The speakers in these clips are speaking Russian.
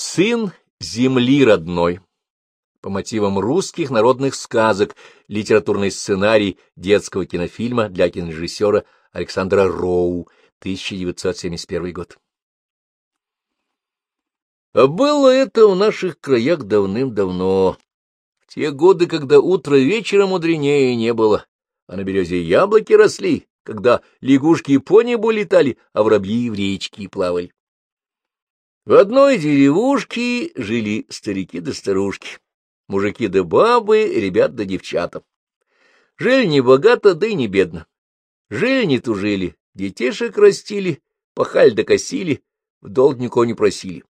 Сын земли родной. По мотивам русских народных сказок литературный сценарий детского кинофильма для кинорежиссера Александра Роу, 1971 год. А было это в наших краях давным-давно, в те годы, когда утро вечера мудренее не было, а на березе яблоки росли, когда лягушки по небу летали, а воробьи в речке плавали. В одной деревушке жили старики да старушки, мужики да бабы, ребят да девчата. Жили не богато, да и не бедно. Жили не тужили, детишек растили, пахали да косили, в долг никого не просили.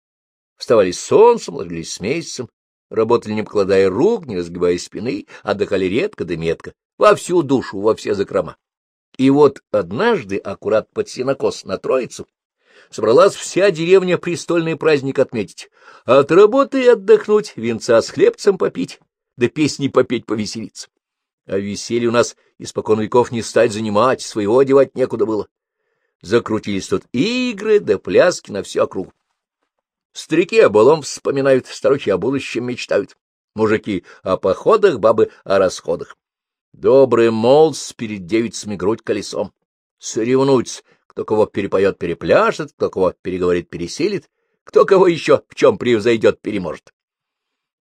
Вставали с солнцем, ложились с месяцем, работали не покладая рук, не разгибая спины, отдыхали редко да метко, во всю душу, во все закрома. И вот однажды, аккурат под сенокос на Троицу, собралась вся деревня престольный праздник отметить, от работы отдохнуть, венца с хлебцем попить, да песни попеть повеселиться. А веселье у нас испокон веков не стать занимать, своего одевать некуда было. Закрутились тут игры да пляски на всю округу. Старики о былом вспоминают, старухи о будущем мечтают. Мужики о походах, бабы о расходах. Добрый молодц перед девицами грудь колесом. Соревнуются, кто кого перепоет, перепляшет, кто кого переговорит, переселит, кто кого еще в чем превзойдет, переможет.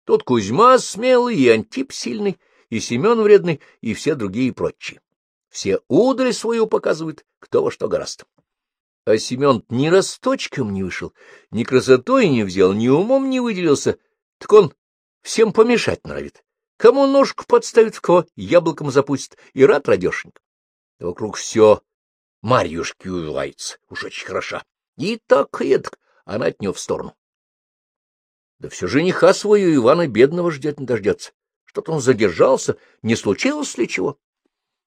Тут Кузьма смелый, и Антип сильный, и Семен вредный, и все другие прочие. Все удры свою показывают, кто во что гораст. А Семен ни росточком не вышел, ни красотой не взял, ни умом не выделился, так он всем помешать нравит. Кому ножку подставит, в кого яблоком запустит, и рад радешенько. вокруг все Марьюшки увивается, уж очень хороша. И так и эдак, она от нее в сторону. Да все жениха свою Ивана бедного ждет не дождется. Что-то он задержался, не случилось ли чего?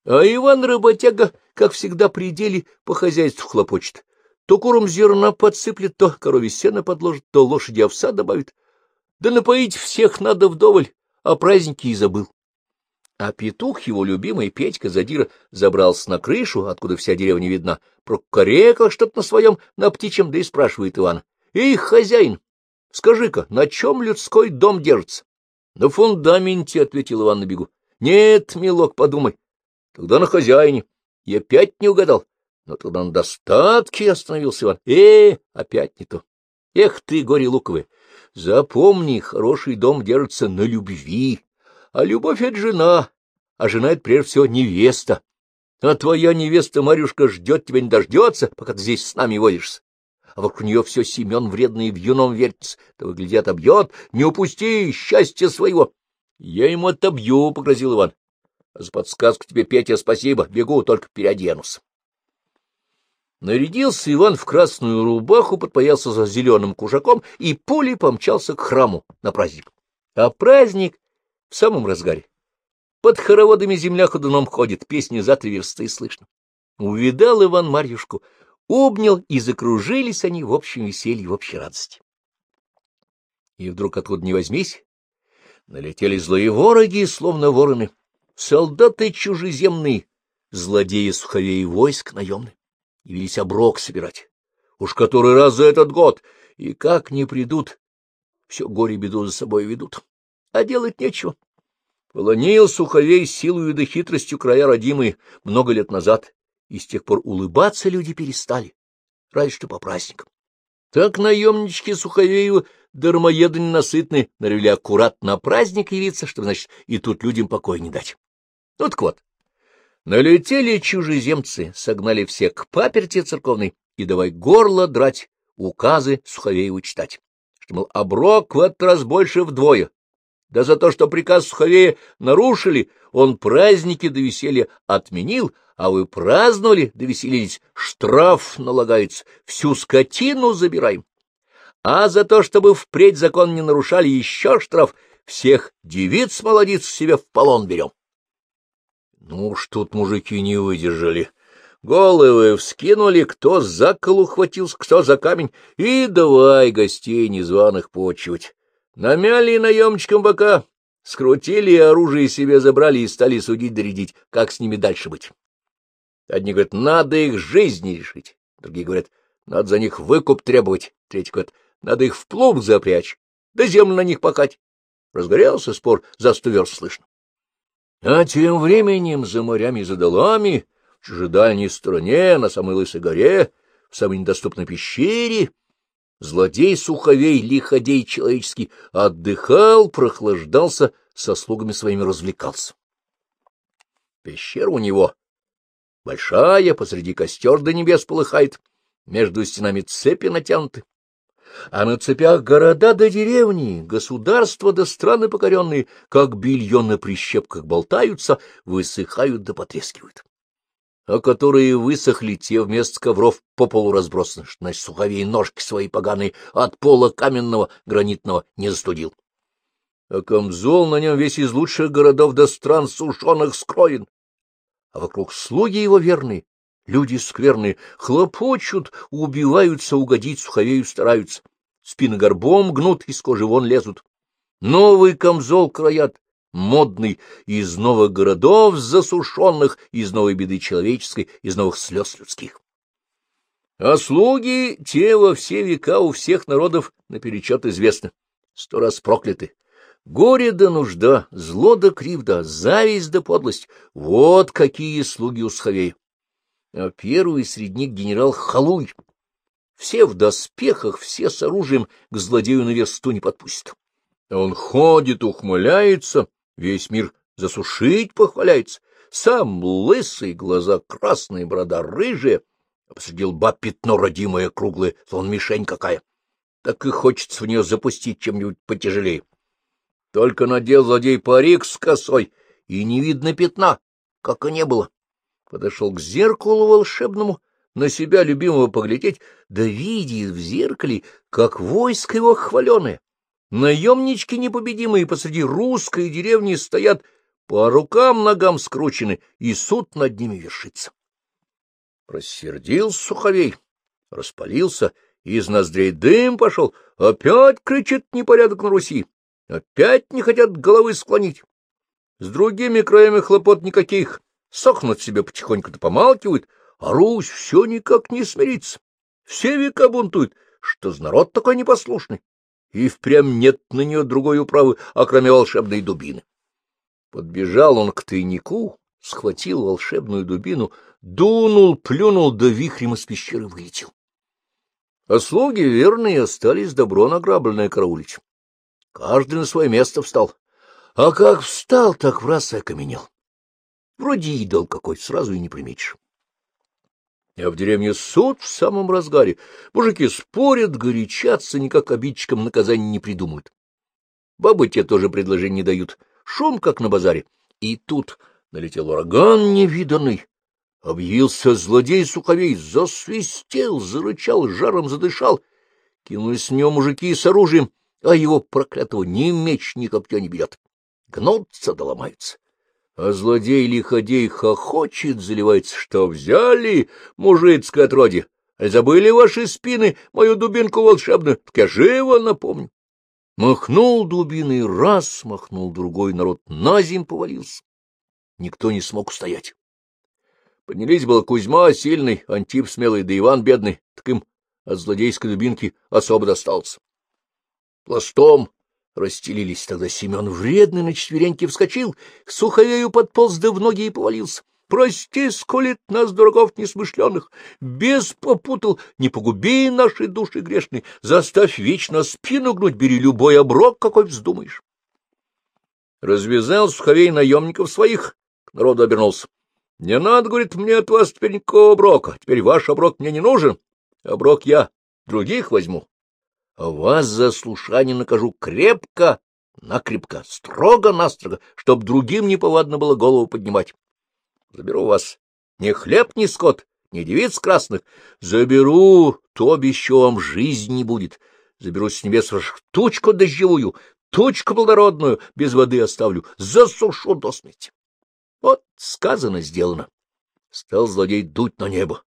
А Иван работяга, как всегда, при деле по хозяйству хлопочет. То куром зерна подсыплет, то корове сено подложит, то лошади овса добавит. Да напоить всех надо вдоволь, а праздники и забыл. А петух, его любимый Петька Задира, забрался на крышу, откуда вся деревня видна, прокарекал что-то на своем, на птичьем, да и спрашивает Иван. — Эй, хозяин, скажи-ка, на чем людской дом держится? — На фундаменте, — ответил Иван на бегу. — Нет, милок, подумай. Тогда на хозяине. И опять не угадал. Но тогда на достатке остановился Иван. Э, опять не то. Эх ты, горе луковое, запомни, хороший дом держится на любви. А любовь — это жена, а жена — это прежде всего невеста. А твоя невеста, Марюшка, ждет тебя не дождется, пока ты здесь с нами водишься. А вокруг нее все Семен вредный в юном вертится. Того, гляди, отобьет. Не упусти счастья своего. — Я ему отобью, — погрозил Иван. — За подсказку тебе, Петя, спасибо. Бегу, только переоденусь. Нарядился Иван в красную рубаху, подпоялся за зеленым кушаком и пулей помчался к храму на праздник. А праздник в самом разгаре. Под хороводами земля ходуном ходит, песни за три версты слышно. Увидал Иван Марьюшку, обнял, и закружились они в общем веселье, в общей радости. И вдруг откуда ни возьмись, налетели злые вороги, словно вороны, солдаты чужеземные, злодеи суховей войск наемные, явились оброк собирать. Уж который раз за этот год, и как не придут, все горе-беду за собой ведут а делать нечего. Полонил Суховей силою да хитростью края родимые много лет назад, и с тех пор улыбаться люди перестали, разве что по праздникам. Так наемнички Суховею дармоеды ненасытны норовили аккурат на праздник явиться, чтобы, значит, и тут людям покой не дать. Ну так вот, налетели чужеземцы, согнали всех к паперти церковной и давай горло драть, указы Суховееву читать, что, мол, оброк в этот раз больше вдвое, да за то, что приказ Суховея нарушили, он праздники до веселья отменил, а вы праздновали, да веселились, штраф налагается, всю скотину забираем. А за то, чтобы впредь закон не нарушали, еще штраф, всех девиц молодец себе в полон берем. Ну уж тут мужики не выдержали. Головы вскинули, кто за колу хватился, кто за камень, и давай гостей незваных почивать. Намяли наемчикам бока, скрутили оружие себе забрали и стали судить доредить, как с ними дальше быть. Одни говорят, надо их жизни решить, другие говорят, надо за них выкуп требовать, третий говорят, надо их в плуг запрячь, да землю на них покать. Разгорелся спор, за сто слышно. А тем временем за морями и за долами, в чужедальней стороне, на самой Лысой горе, в самой недоступной пещере, злодей Суховей, лиходей человеческий, отдыхал, прохлаждался, со слугами своими развлекался. Пещера у него большая, посреди костер до небес полыхает, между стенами цепи натянуты. А на цепях города до деревни, государства до страны покоренные, как белье на прищепках болтаются, высыхают да потрескивают. А которые высохли, те вместо ковров по полу разбросаны, что на суховей ножки свои поганые от пола каменного гранитного не застудил. А камзол на нем весь из лучших городов до стран сушеных скроен. А вокруг слуги его верные, Люди скверные хлопочут, убиваются, угодить суховею стараются. Спины горбом гнут, из кожи вон лезут. Новый камзол краят, модный, из новых городов засушенных, из новой беды человеческой, из новых слез людских. А слуги те во все века у всех народов наперечет известны, сто раз прокляты. Горе да нужда, зло да кривда, зависть да подлость — вот какие слуги у Сховея а первый среди них генерал Халуй. Все в доспехах, все с оружием к злодею на версту не подпустят. Он ходит, ухмыляется, весь мир засушить похваляется. Сам лысый, глаза красные, борода рыжая, а посреди лба пятно родимое, круглое, словно мишень какая. Так и хочется в нее запустить чем-нибудь потяжелее. Только надел злодей парик с косой, и не видно пятна, как и не было подошел к зеркалу волшебному, на себя любимого поглядеть, да видит в зеркале, как войско его хваленое. Наемнички непобедимые посреди русской деревни стоят, по рукам ногам скручены, и суд над ними вершится. Рассердился Суховей, распалился, из ноздрей дым пошел, опять кричит непорядок на Руси, опять не хотят головы склонить. С другими краями хлопот никаких, сохнут себе потихоньку-то помалкивают, а Русь все никак не смирится. Все века бунтуют, что за народ такой непослушный. И впрямь нет на нее другой управы, а кроме волшебной дубины. Подбежал он к тайнику, схватил волшебную дубину, дунул, плюнул, да вихрем из пещеры вылетел. А верные остались добро награбленное караулить. Каждый на свое место встал. А как встал, так в раз и окаменел. Вроде идол какой, сразу и не приметишь. А в деревне суд в самом разгаре. Мужики спорят, горячатся, никак обидчикам наказания не придумают. Бабы те тоже предложений не дают. Шум, как на базаре. И тут налетел ураган невиданный. Объявился злодей Суховей, засвистел, зарычал, жаром задышал. Кинулись в него мужики с оружием, а его проклятого ни меч, ни копья не берет. Гнутся да ломаются. А злодей-лиходей хохочет, заливается, что взяли, мужицкое отродье. А забыли ваши спины мою дубинку волшебную? Так я живо напомню. Махнул дубиной раз, махнул другой, народ на зим повалился. Никто не смог устоять. Поднялись было Кузьма сильный, Антип смелый, да Иван бедный, так им от злодейской дубинки особо достался. Пластом расстелились. Тогда Семен вредный на четвереньки вскочил, к суховею подполз, да в ноги и повалился. Прости, сколит нас, дураков несмышленных, без попутал, не погуби наши души грешные, заставь вечно спину гнуть, бери любой оброк, какой вздумаешь. Развязал суховей наемников своих, к народу обернулся. Не надо, говорит, мне от вас теперь никакого оброка, теперь ваш оброк мне не нужен, оброк я других возьму вас за слушание накажу крепко, накрепко, строго-настрого, чтоб другим неповадно было голову поднимать. Заберу вас ни хлеб, ни скот, ни девиц красных. Заберу, то еще вам жизнь не будет. Заберу с небес ваших тучку дождевую, тучку плодородную, без воды оставлю, засушу до смерти. Вот сказано, сделано. Стал злодей дуть на небо.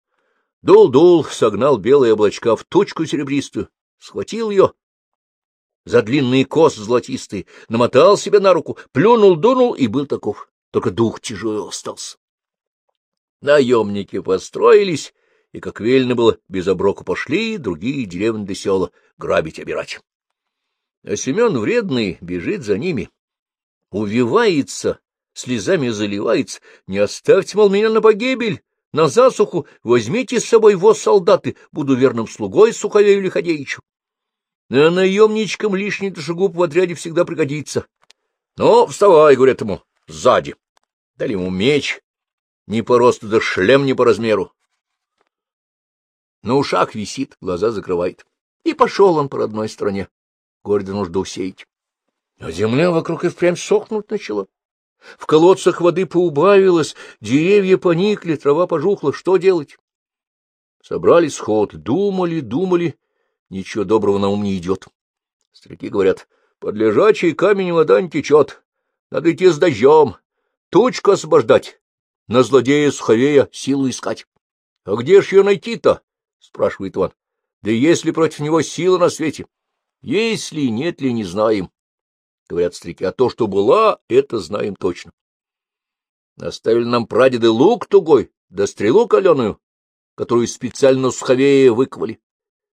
Дул-дул, согнал белые облачка в тучку серебристую, схватил ее за длинные косы золотистые, намотал себе на руку, плюнул, дунул и был таков. Только дух тяжелый остался. Наемники построились и, как велено было, без оброку пошли другие деревни до села грабить, обирать. А Семен вредный бежит за ними, увивается, слезами заливается. Не оставьте, мол, меня на погибель, на засуху, возьмите с собой воз солдаты, буду верным слугой Суховею Лиходеичу. А наемничкам лишний душегуб в отряде всегда пригодится. Ну, вставай, говорят ему, сзади. Дали ему меч, не по росту, да шлем не по размеру. На ушах висит, глаза закрывает. И пошел он по родной стране. Гордо нужду усеять. А земля вокруг и впрямь сохнуть начала. В колодцах воды поубавилось, деревья поникли, трава пожухла. Что делать? Собрали сход, думали, думали. Ничего доброго на ум не идет. Старики говорят, под лежачий камень вода не течет. Надо идти с дождем, тучку освобождать, на злодея Суховея силу искать. — А где ж ее найти-то? — спрашивает Иван. — Да есть ли против него сила на свете? — Есть ли, нет ли, не знаем. — говорят старики. — А то, что была, это знаем точно. Оставили нам прадеды лук тугой, да стрелу каленую, которую специально суховее выковали.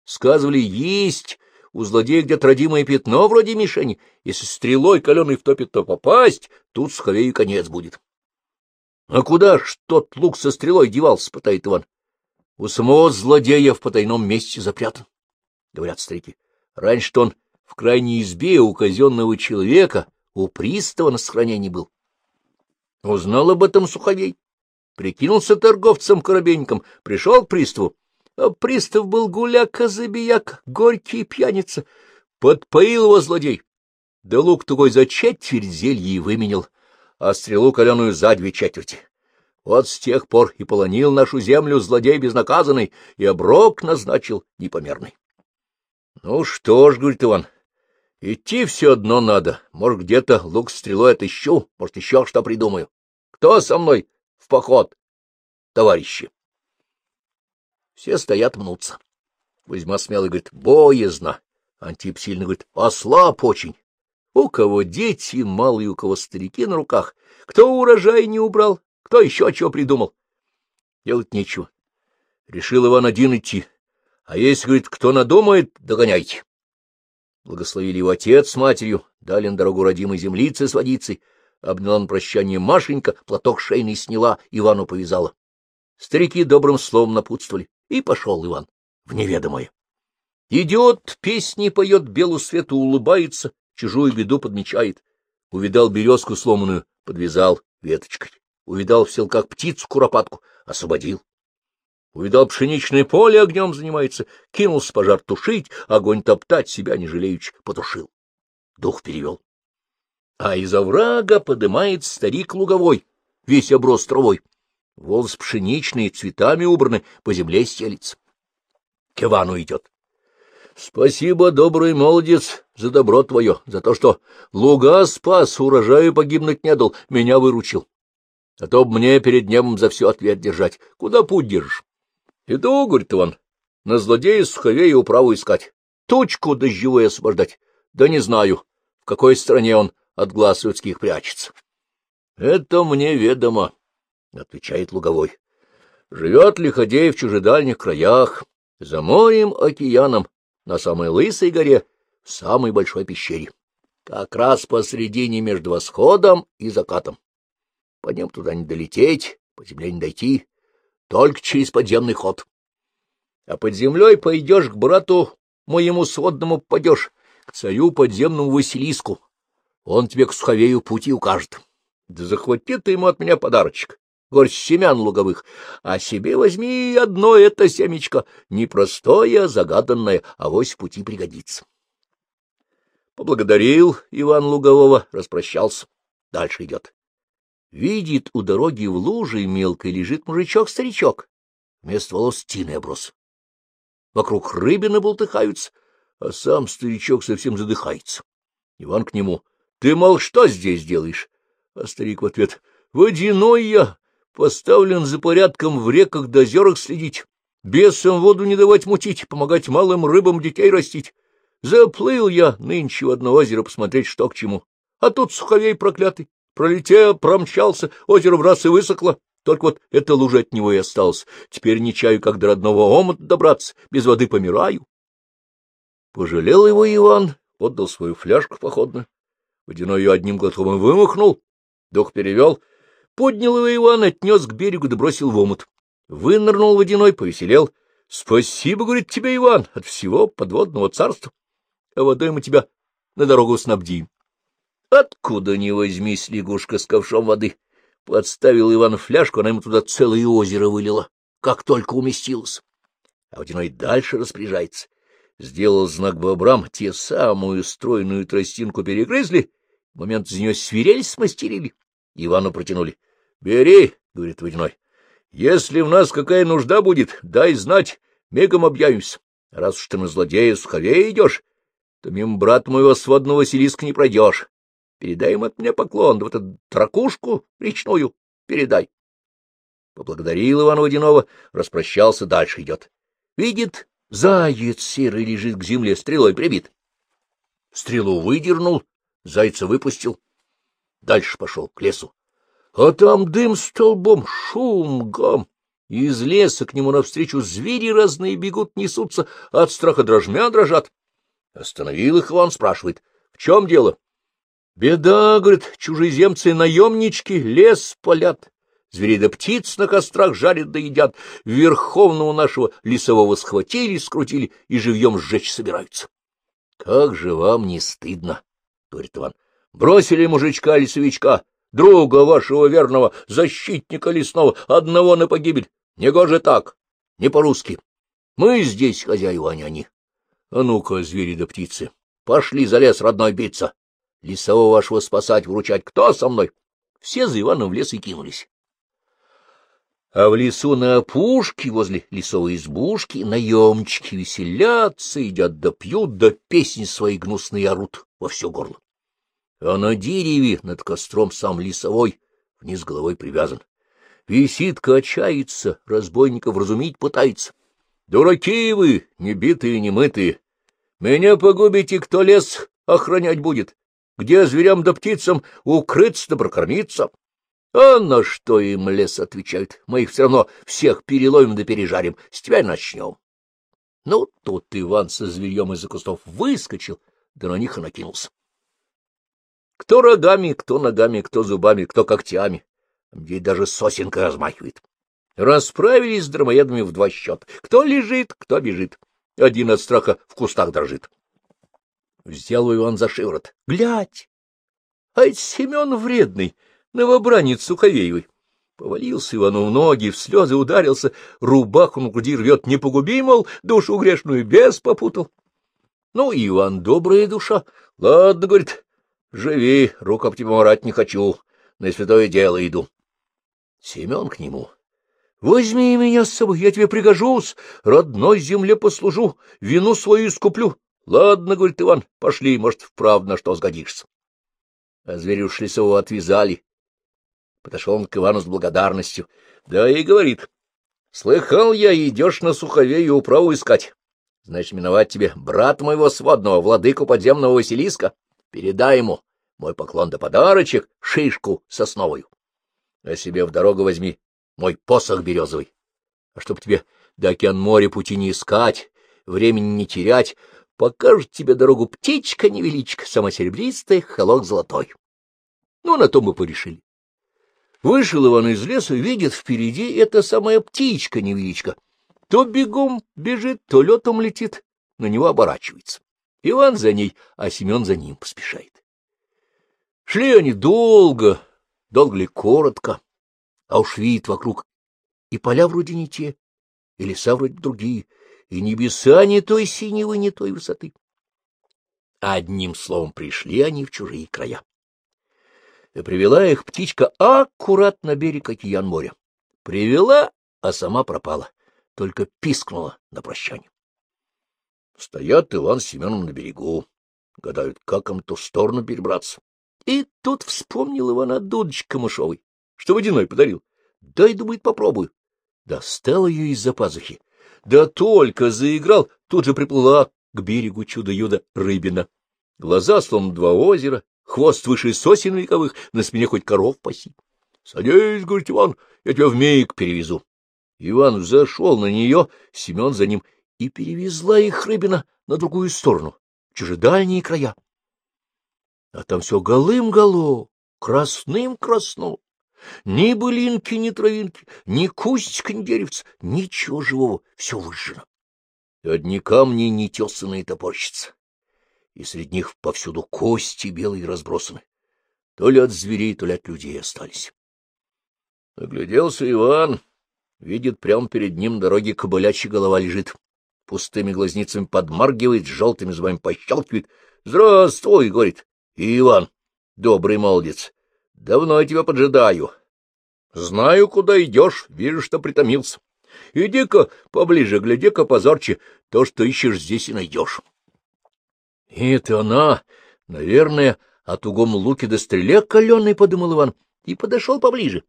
Сказывали, есть у злодея где-то родимое пятно вроде мишени. Если стрелой каленой втопит, то попасть, тут суховею конец будет. — А куда ж тот лук со стрелой девался? — пытает Иван. — У самого злодея в потайном месте запрятан, — говорят старики. Раньше-то он в крайней избе у казенного человека, у пристава на сохранении был. Узнал об этом Суховей, прикинулся торговцем-коробейником, пришел к приставу. А пристав был гуляка-забияк, горький пьяница. Подпоил его злодей. Да лук тугой за четверть зелья и выменил, а стрелу каленую за две четверти. Вот с тех пор и полонил нашу землю злодей безнаказанный, и оброк назначил непомерный. — Ну что ж, — говорит Иван, — идти все одно надо. Может, где-то лук стрелой отыщу, может, еще что придумаю. Кто со мной в поход, товарищи? Все стоят, мнутся. Кузьма смелый говорит, боязно. Антип сильно говорит, ослаб очень. У кого дети малые, у кого старики на руках. Кто урожай не убрал, кто еще чего придумал. Делать нечего. Решил Иван один идти. А если, говорит, кто надумает, догоняйте. Благословили его отец с матерью, дали на дорогу родимой землицы с водицей, обняла на прощание Машенька, платок шейный сняла, Ивану повязала. Старики добрым словом напутствовали, и пошел Иван в неведомое. Идет, песни поет, белу свету улыбается, чужую беду подмечает. Увидал березку сломанную, подвязал веточкой. Увидал в селках птицу куропатку, освободил. Увидал пшеничное поле, огнем занимается, кинулся пожар тушить, огонь топтать, себя не жалеючи, потушил. Дух перевел. А из оврага подымает старик луговой, весь оброс травой. Волос пшеничный, цветами убраны, по земле стелится. К Ивану идет. Спасибо, добрый молодец, за добро твое, за то, что луга спас, урожаю погибнуть не дал, меня выручил. А то б мне перед небом за все ответ держать. Куда путь держишь? — Иду, — говорит Иван, — на злодея суховей управу искать, тучку дождевую освобождать. Да не знаю, в какой стране он от глаз людских прячется. — Это мне ведомо, — отвечает Луговой. — Живет Лиходей в чужедальних краях, за морем, океаном, на самой лысой горе, в самой большой пещере. Как раз посредине между восходом и закатом. По ним туда не долететь, по земле не дойти, только через подземный ход. А под землей пойдешь к брату моему сводному попадешь, к царю подземному Василиску. Он тебе к Суховею пути укажет. Да захвати ты ему от меня подарочек, горсть семян луговых, а себе возьми одно это семечко, непростое, загаданное, а вось пути пригодится. Поблагодарил Иван Лугового, распрощался. Дальше идет. Видит, у дороги в луже мелкой лежит мужичок-старичок. Вместо волос тины оброс. Вокруг рыбины болтыхаются, а сам старичок совсем задыхается. Иван к нему. — Ты, мол, что здесь делаешь? А старик в ответ. — Водяной я, поставлен за порядком в реках да озерах следить, бесам воду не давать мутить, помогать малым рыбам детей растить. Заплыл я нынче в одно озеро посмотреть, что к чему. А тут суховей проклятый. Пролетел, промчался, озеро в раз и высохло. Только вот эта лужа от него и осталась. Теперь не чаю, как до родного омута добраться, без воды помираю. Пожалел его Иван, отдал свою фляжку походную. Водяной ее одним глотком вымахнул, дух перевел, поднял его Иван, отнес к берегу да бросил в омут. Вынырнул водяной, повеселел. — Спасибо, — говорит тебе, Иван, от всего подводного царства. А водой мы тебя на дорогу снабдим. Откуда ни возьмись, лягушка с ковшом воды. Подставил Иван фляжку, она ему туда целое озеро вылила, как только уместилась. А водяной дальше распоряжается. Сделал знак бобрам, те самую стройную тростинку перегрызли, в момент из нее свирель смастерили. Ивану протянули. — Бери, — говорит водяной, — если в нас какая нужда будет, дай знать, мигом объявимся. Раз уж ты на злодея суховее идешь, то мимо брата моего сводного Василиска не пройдешь. Передай им от меня поклон, да вот эту тракушку речную передай. Поблагодарил Иван Водянова, распрощался, дальше идет. Видит, заяц серый лежит к земле, стрелой прибит. Стрелу выдернул, зайца выпустил. Дальше пошел к лесу. А там дым столбом, шум, гам. Из леса к нему навстречу звери разные бегут, несутся, от страха дрожмя дрожат. Остановил их Иван, спрашивает, в чем дело? Беда, говорит, чужеземцы-наемнички лес полят, зверей да птиц на кострах жарят да едят, верховного нашего лесового схватили, скрутили и живьем сжечь собираются. — Как же вам не стыдно, — говорит Иван, — бросили мужичка-лесовичка, друга вашего верного, защитника лесного, одного на погибель. Негоже так, не по-русски. Мы здесь хозяева, а не они. А ну-ка, звери да птицы, пошли за лес родной биться. Лесового вашего спасать, вручать. Кто со мной? Все за Иваном в лес и кинулись. А в лесу на опушке, возле лесовой избушки, наемчики веселятся, едят да пьют, да песни свои гнусные орут во все горло. А на дереве над костром сам лесовой вниз головой привязан. Висит, качается, разбойников разумить пытается. Дураки вы, не битые, не мытые. Меня погубите, кто лес охранять будет. Где зверям да птицам укрыться да прокормиться? А на что им лес отвечают? Мы их все равно всех переловим да пережарим. С тебя начнем. Ну, тут Иван со зверьем из-за кустов выскочил, да на них и накинулся. Кто рогами, кто ногами, кто зубами, кто когтями. Где даже сосенка размахивает. Расправились с драмоедами в два счета. Кто лежит, кто бежит. Один от страха в кустах дрожит. Взял он за шиворот. — Глядь! А это Семен вредный, новобранец Суховеевой. Повалился Ивану в ноги, в слезы ударился, рубаху на груди рвет, не погуби, мол, душу грешную без попутал. Ну, Иван добрая душа. Ладно, говорит, живи, руку об тебя морать не хочу, на святое дело иду. Семен к нему. Возьми меня с собой, я тебе пригожусь, родной земле послужу, вину свою искуплю. — Ладно, — говорит Иван, — пошли, может, вправду на что сгодишься. А зверя уж лесового отвязали. Подошел он к Ивану с благодарностью. Да и говорит, — слыхал я, идешь на суховею управу искать. Значит, миновать тебе брат моего сводного, владыку подземного Василиска. Передай ему мой поклон да подарочек, шишку сосновую. А себе в дорогу возьми мой посох березовый. А чтоб тебе до океан моря пути не искать, времени не терять, покажет тебе дорогу птичка невеличка, сама серебристая, холок золотой. Ну, на то мы порешили. Вышел Иван из леса, видит впереди эта самая птичка невеличка. То бегом бежит, то летом летит, на него оборачивается. Иван за ней, а Семен за ним поспешает. Шли они долго, долго ли коротко, а уж вид вокруг и поля вроде не те, и леса вроде другие, и небеса не той синевы, не той высоты. Одним словом, пришли они в чужие края. И привела их птичка аккуратно на берег океан моря. Привела, а сама пропала, только пискнула на прощание. Стоят Иван с Семеном на берегу, гадают, как им ту сторону перебраться. И тут вспомнил Иван о дудочке камышовой, что водяной подарил. Дай, думает, попробую. Достал ее из-за пазухи, да только заиграл, тут же приплыла к берегу чудо-юдо рыбина. Глаза, словно два озера, хвост выше сосен вековых, на спине хоть коров паси. Садись, говорит Иван, я тебя вмиг перевезу. Иван взошел на нее, Семен за ним, и перевезла их рыбина на другую сторону, в чужедальние края. А там все голым-голо, красным-красно. Ни былинки, ни травинки, ни кустика, ни деревца, ничего живого, все выжжено. Одни камни нетесанные топорщицы, и среди них повсюду кости белые разбросаны. То ли от зверей, то ли от людей остались. Огляделся Иван, видит, прямо перед ним дороги кобылячья голова лежит. Пустыми глазницами подмаргивает, желтыми зубами пощелкивает. — Здравствуй, — говорит. — Иван, добрый молодец, давно я тебя поджидаю. Знаю, куда идешь, вижу, что притомился. Иди-ка поближе, гляди-ка позорче, то, что ищешь, здесь и найдешь. — Это она, наверное, о тугом луке до стреле каленой, — подумал Иван, и подошел поближе.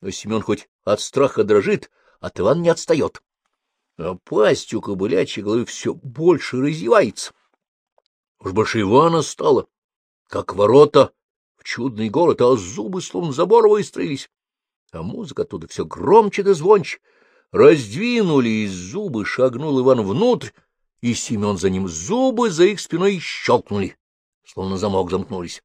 Но Семен хоть от страха дрожит, от Ивана не отстает. А пасть у кобылячьей головы все больше разевается. Уж больше Ивана стало, как ворота в чудный город, а зубы словно забор выстроились. А музыка оттуда все громче да звонче. Раздвинулись зубы, шагнул Иван внутрь, и Семен за ним зубы за их спиной щелкнули, словно замок замкнулись.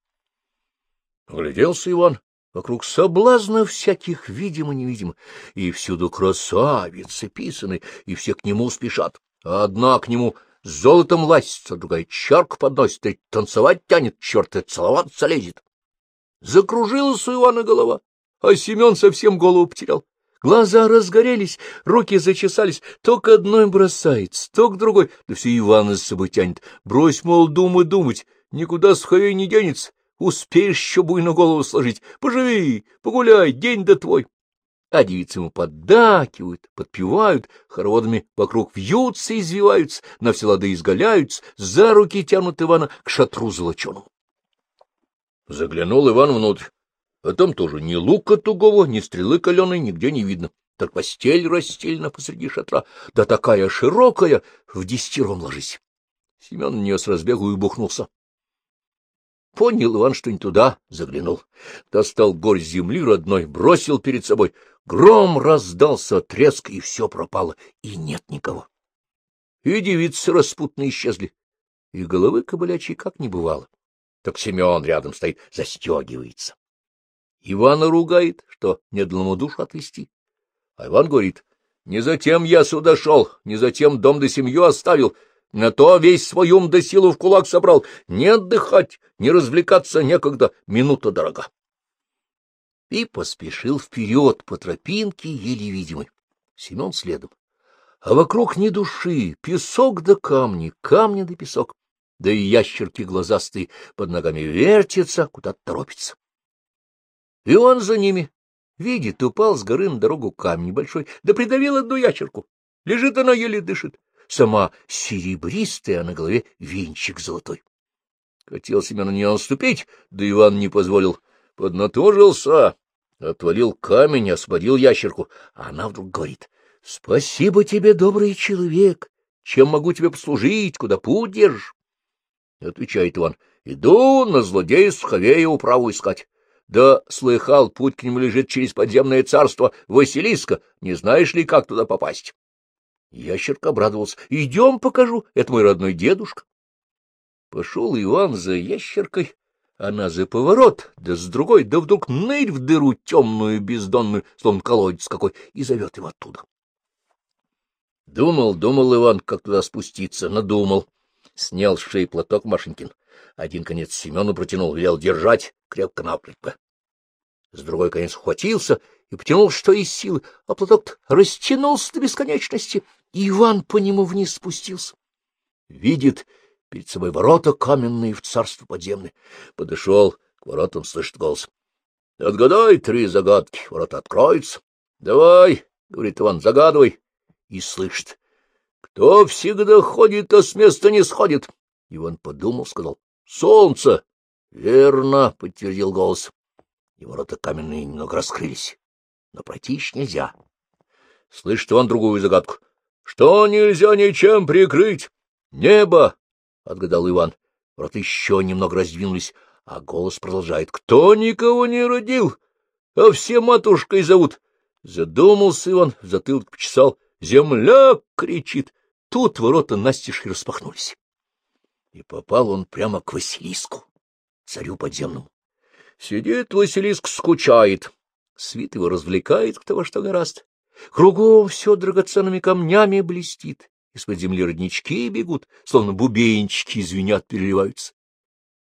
Огляделся Иван, вокруг соблазна всяких видимо-невидимо, и всюду красавицы писаны, и все к нему спешат, одна к нему золотом ластится, другая чарку подносит, третья танцевать тянет, черт, и целоваться лезет. Закружилась у Ивана голова, а Семен совсем голову потерял. Глаза разгорелись, руки зачесались, то к одной бросается, то к другой, да все Ивана с собой тянет. Брось, мол, думай думать, никуда суховей не денется, успеешь еще буйно голову сложить. Поживи, погуляй, день да твой. А девицы ему поддакивают, подпевают, хороводами вокруг вьются, извиваются, на все лады изгаляются, за руки тянут Ивана к шатру золоченому. Заглянул Иван внутрь. А там тоже ни лука тугого, ни стрелы каленой нигде не видно. Так постель расстелена посреди шатра, да такая широкая, в десятером ложись. Семен на нее с разбегу и бухнулся. Понял Иван, что не туда, заглянул. Достал горсть земли родной, бросил перед собой. Гром раздался, треск, и все пропало, и нет никого. И девицы распутно исчезли, и головы кобылячьей как не бывало. Так Семен рядом стоит, застегивается. Ивана ругает, что не дал ему душу отвести. А Иван говорит, не затем я сюда шел, не затем дом да семью оставил, на то весь свой ум да силу в кулак собрал. Не отдыхать, не развлекаться некогда, минута дорога. И поспешил вперед по тропинке, еле видимой. Семен следом. А вокруг ни души, песок да камни, камни да песок. Да и ящерки глазастые под ногами вертятся, куда-то торопятся. И он за ними. Видит, упал с горы на дорогу камень небольшой, да придавил одну ящерку. Лежит она, еле дышит. Сама серебристая, а на голове венчик золотой. Хотел Семен на нее наступить, да Иван не позволил. Поднатужился, отвалил камень, освободил ящерку. А она вдруг говорит, — Спасибо тебе, добрый человек. Чем могу тебе послужить, куда путь держишь? Отвечает Иван, — Иду на злодея Суховея управу искать. Да, слыхал, путь к нему лежит через подземное царство Василиска. Не знаешь ли, как туда попасть? Ящерка обрадовался. — Идем покажу, это мой родной дедушка. Пошел Иван за ящеркой, она за поворот, да с другой, да вдруг нырь в дыру темную, бездонную, словно колодец какой, и зовет его оттуда. Думал, думал Иван, как туда спуститься, надумал. Снял с шеи платок Машенькин. Один конец Семену протянул, велел держать крепко-накрепко. С другой конец хватился и потянул, что из силы, а платок растянулся до бесконечности, Иван по нему вниз спустился. Видит перед собой ворота каменные в царство подземное. Подошел к воротам, слышит голос. — Отгадай три загадки, ворота откроются. — Давай, — говорит Иван, — загадывай. И слышит. — Кто всегда ходит, а с места не сходит? Иван подумал, сказал. — Солнце! — Верно, — подтвердил голос. И ворота каменные немного раскрылись, но пройти нельзя. Слышит Иван другую загадку. — Что нельзя ничем прикрыть? — Небо! — отгадал Иван. Ворота еще немного раздвинулись, а голос продолжает. — Кто никого не родил? а все матушкой зовут. Задумался Иван, затылок почесал. «Земля!» — кричит. Тут ворота настежь распахнулись. И попал он прямо к Василиску, царю подземному. Сидит Василиск, скучает. Свит его развлекает, кто во что гораст. Кругом все драгоценными камнями блестит. Из-под земли роднички бегут, словно бубенчики звенят, переливаются.